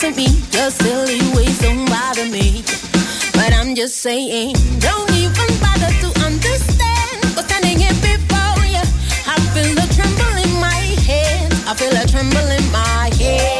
to me. Your silly ways don't bother me. But I'm just saying, don't even bother to understand. Cause standing here before you, I feel a tremble in my head. I feel a tremble in my head.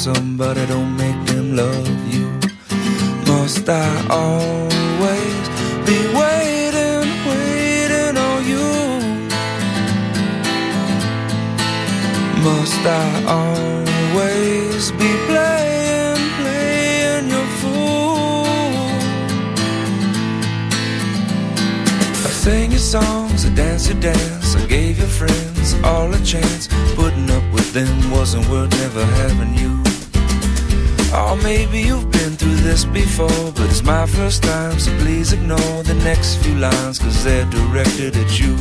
somebody don't first time, so please ignore the next few lines, cause they're directed at you.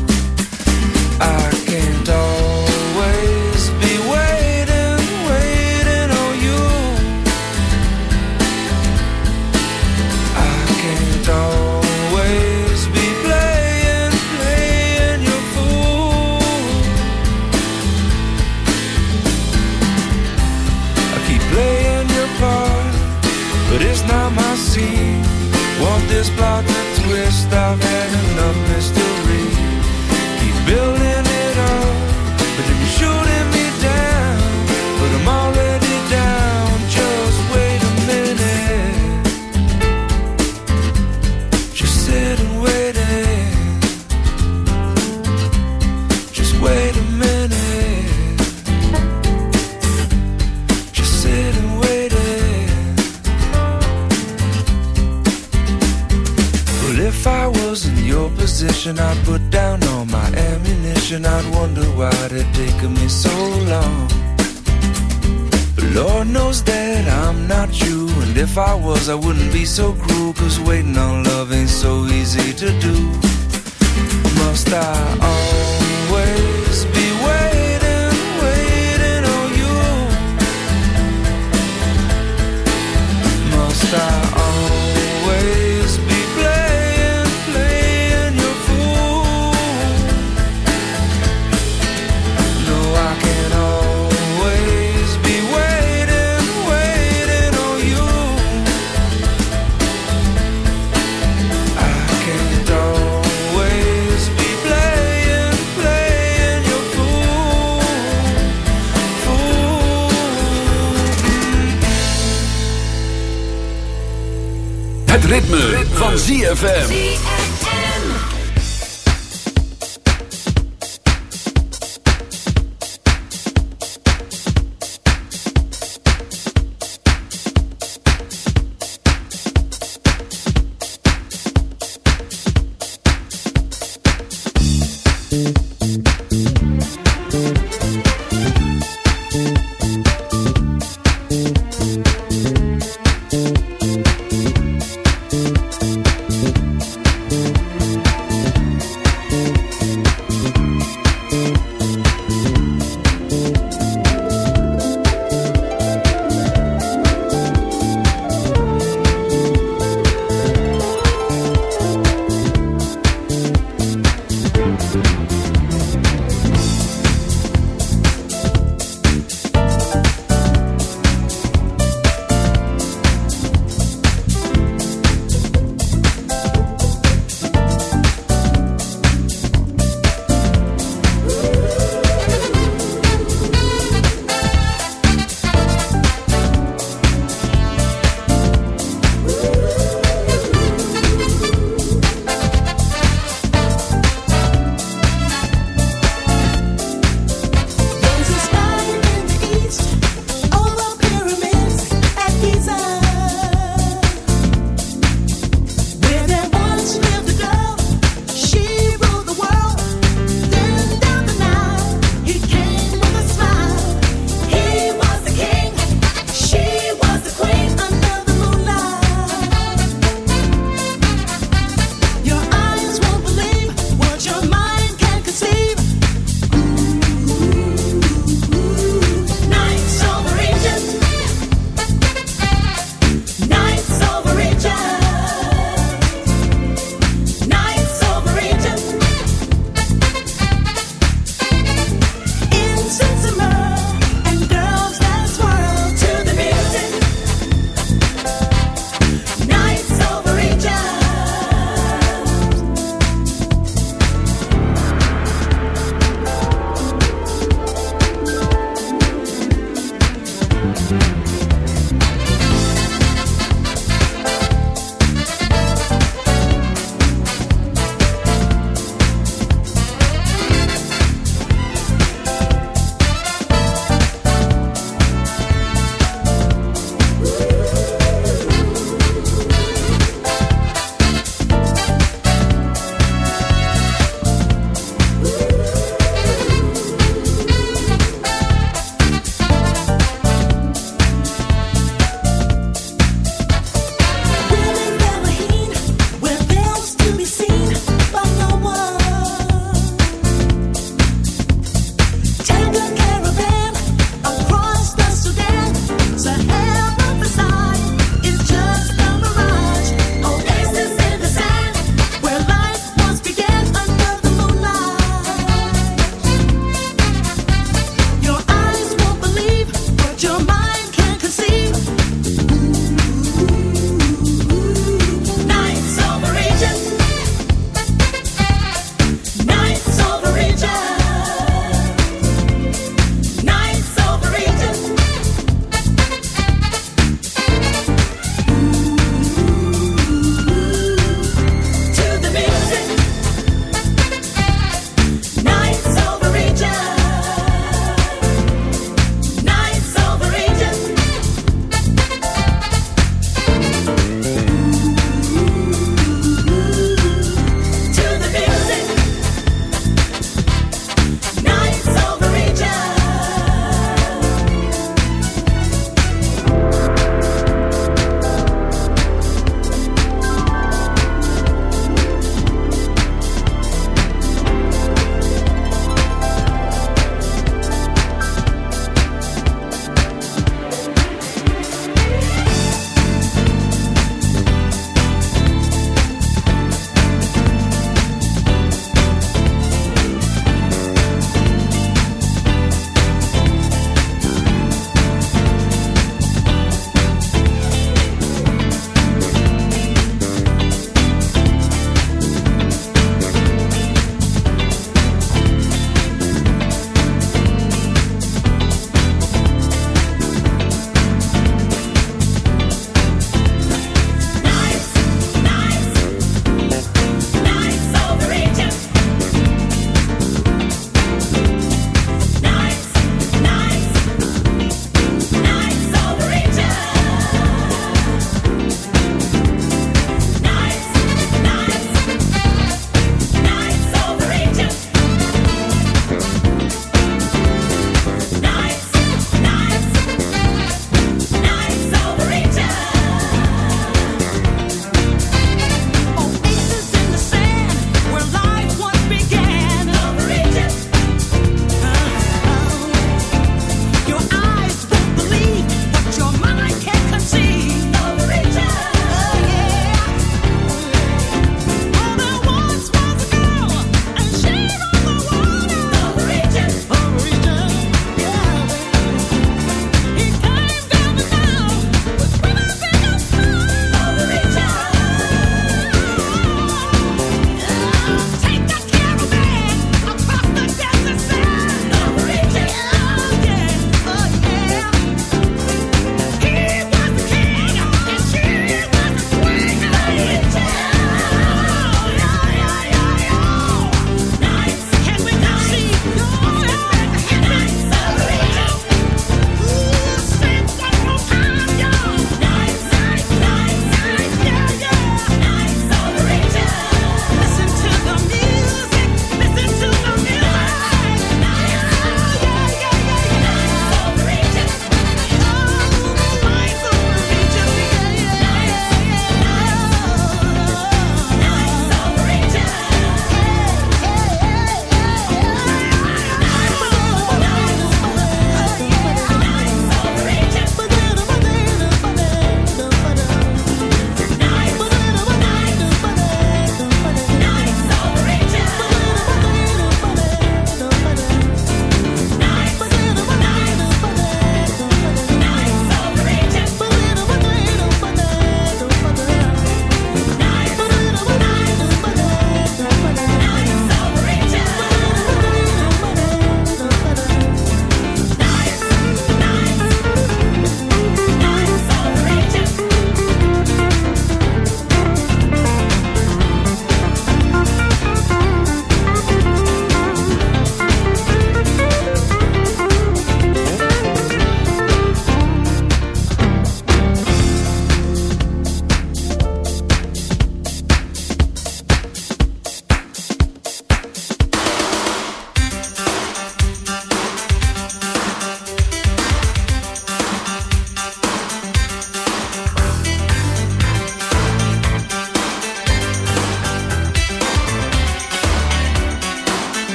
I was, I wouldn't be so cruel. Cause waiting on love ain't so easy to do. Must I always? Ritme, van ZFM.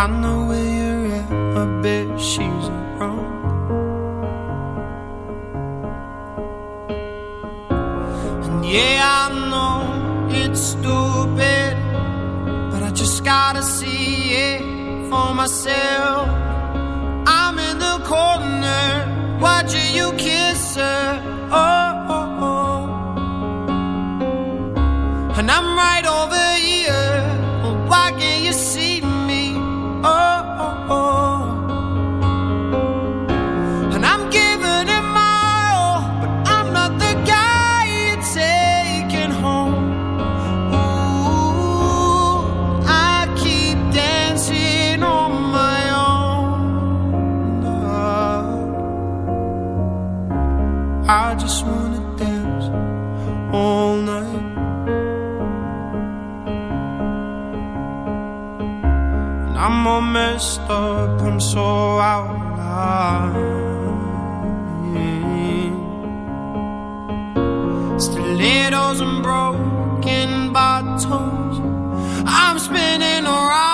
I know where you're at, I bet she's wrong And yeah, I know it's stupid But I just gotta see it for myself I'm in the corner watching you kiss her Oh, oh, oh. And I'm right over so out of still Mm. Stilettos and broken bottles. I'm spinning around.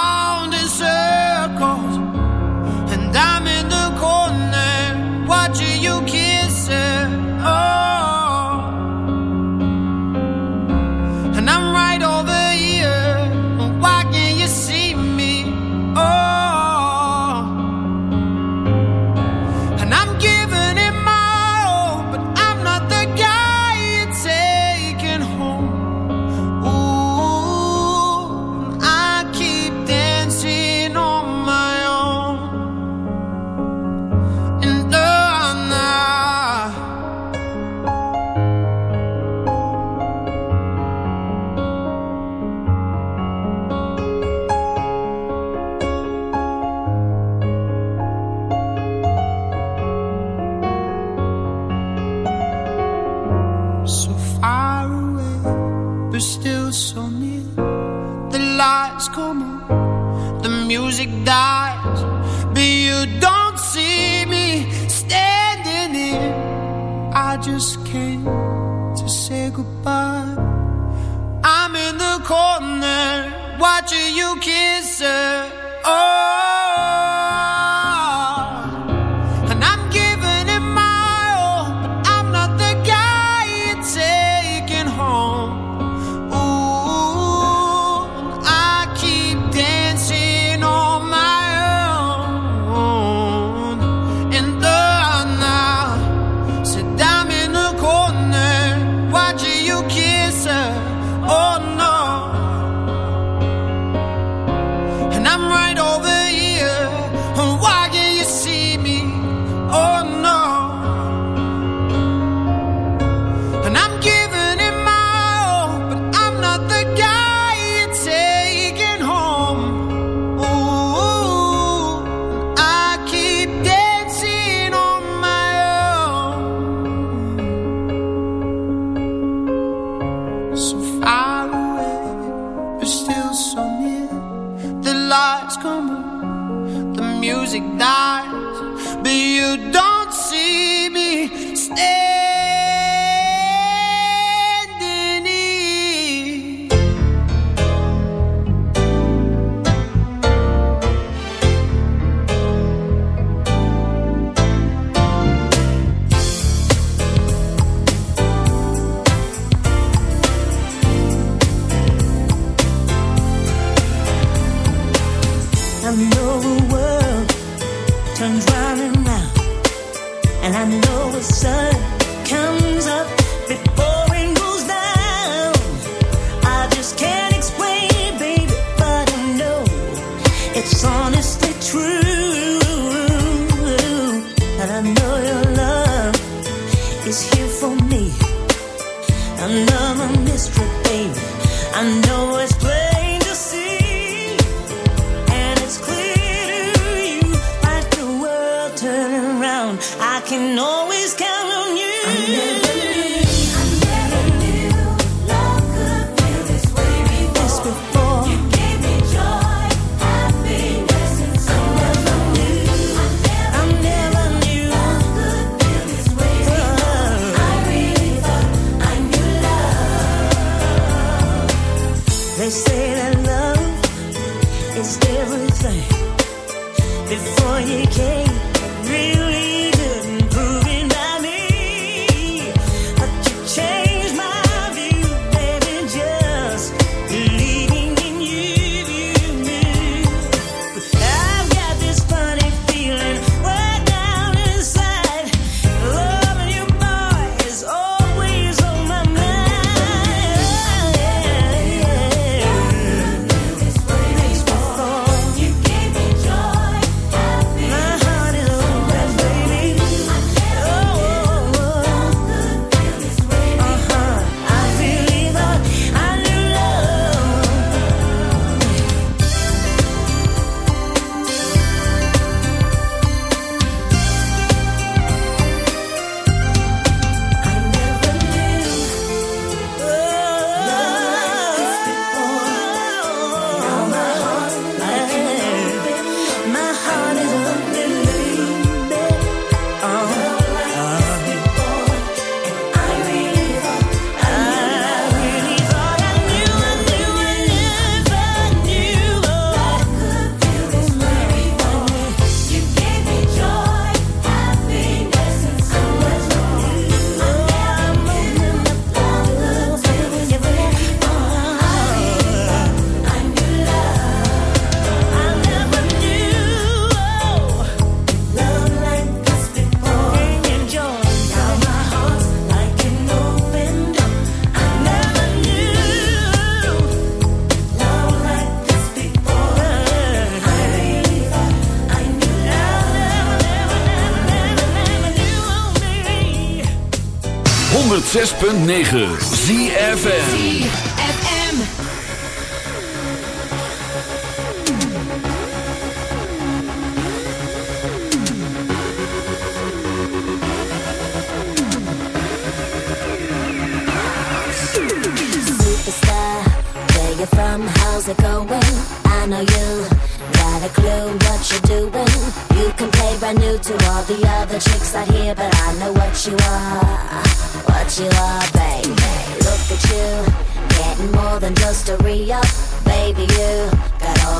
106.9 ZFN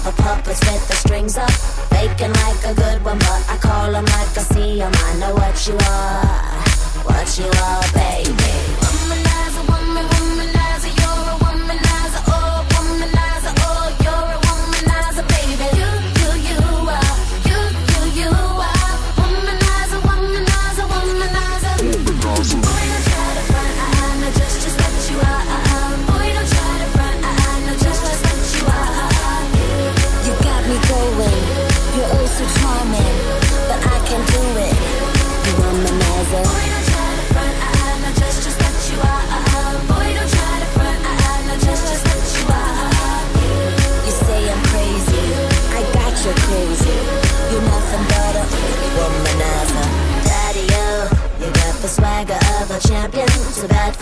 of a puppet with the strings up. Faking like a good one, but I call 'em like I see 'em. I know what you are, what you are, baby.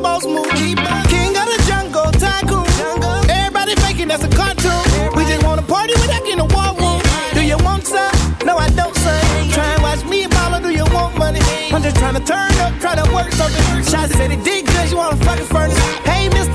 Boss move. King of the jungle, tycoon. Everybody faking that's a cartoon. We just wanna party without getting a war room. Do you want some? No, I don't, son. Try and watch me and mama, do you want money? I'm just trying to turn up, try to work something. Shots said it did good, you wanna fucking furnace. Hey, mister,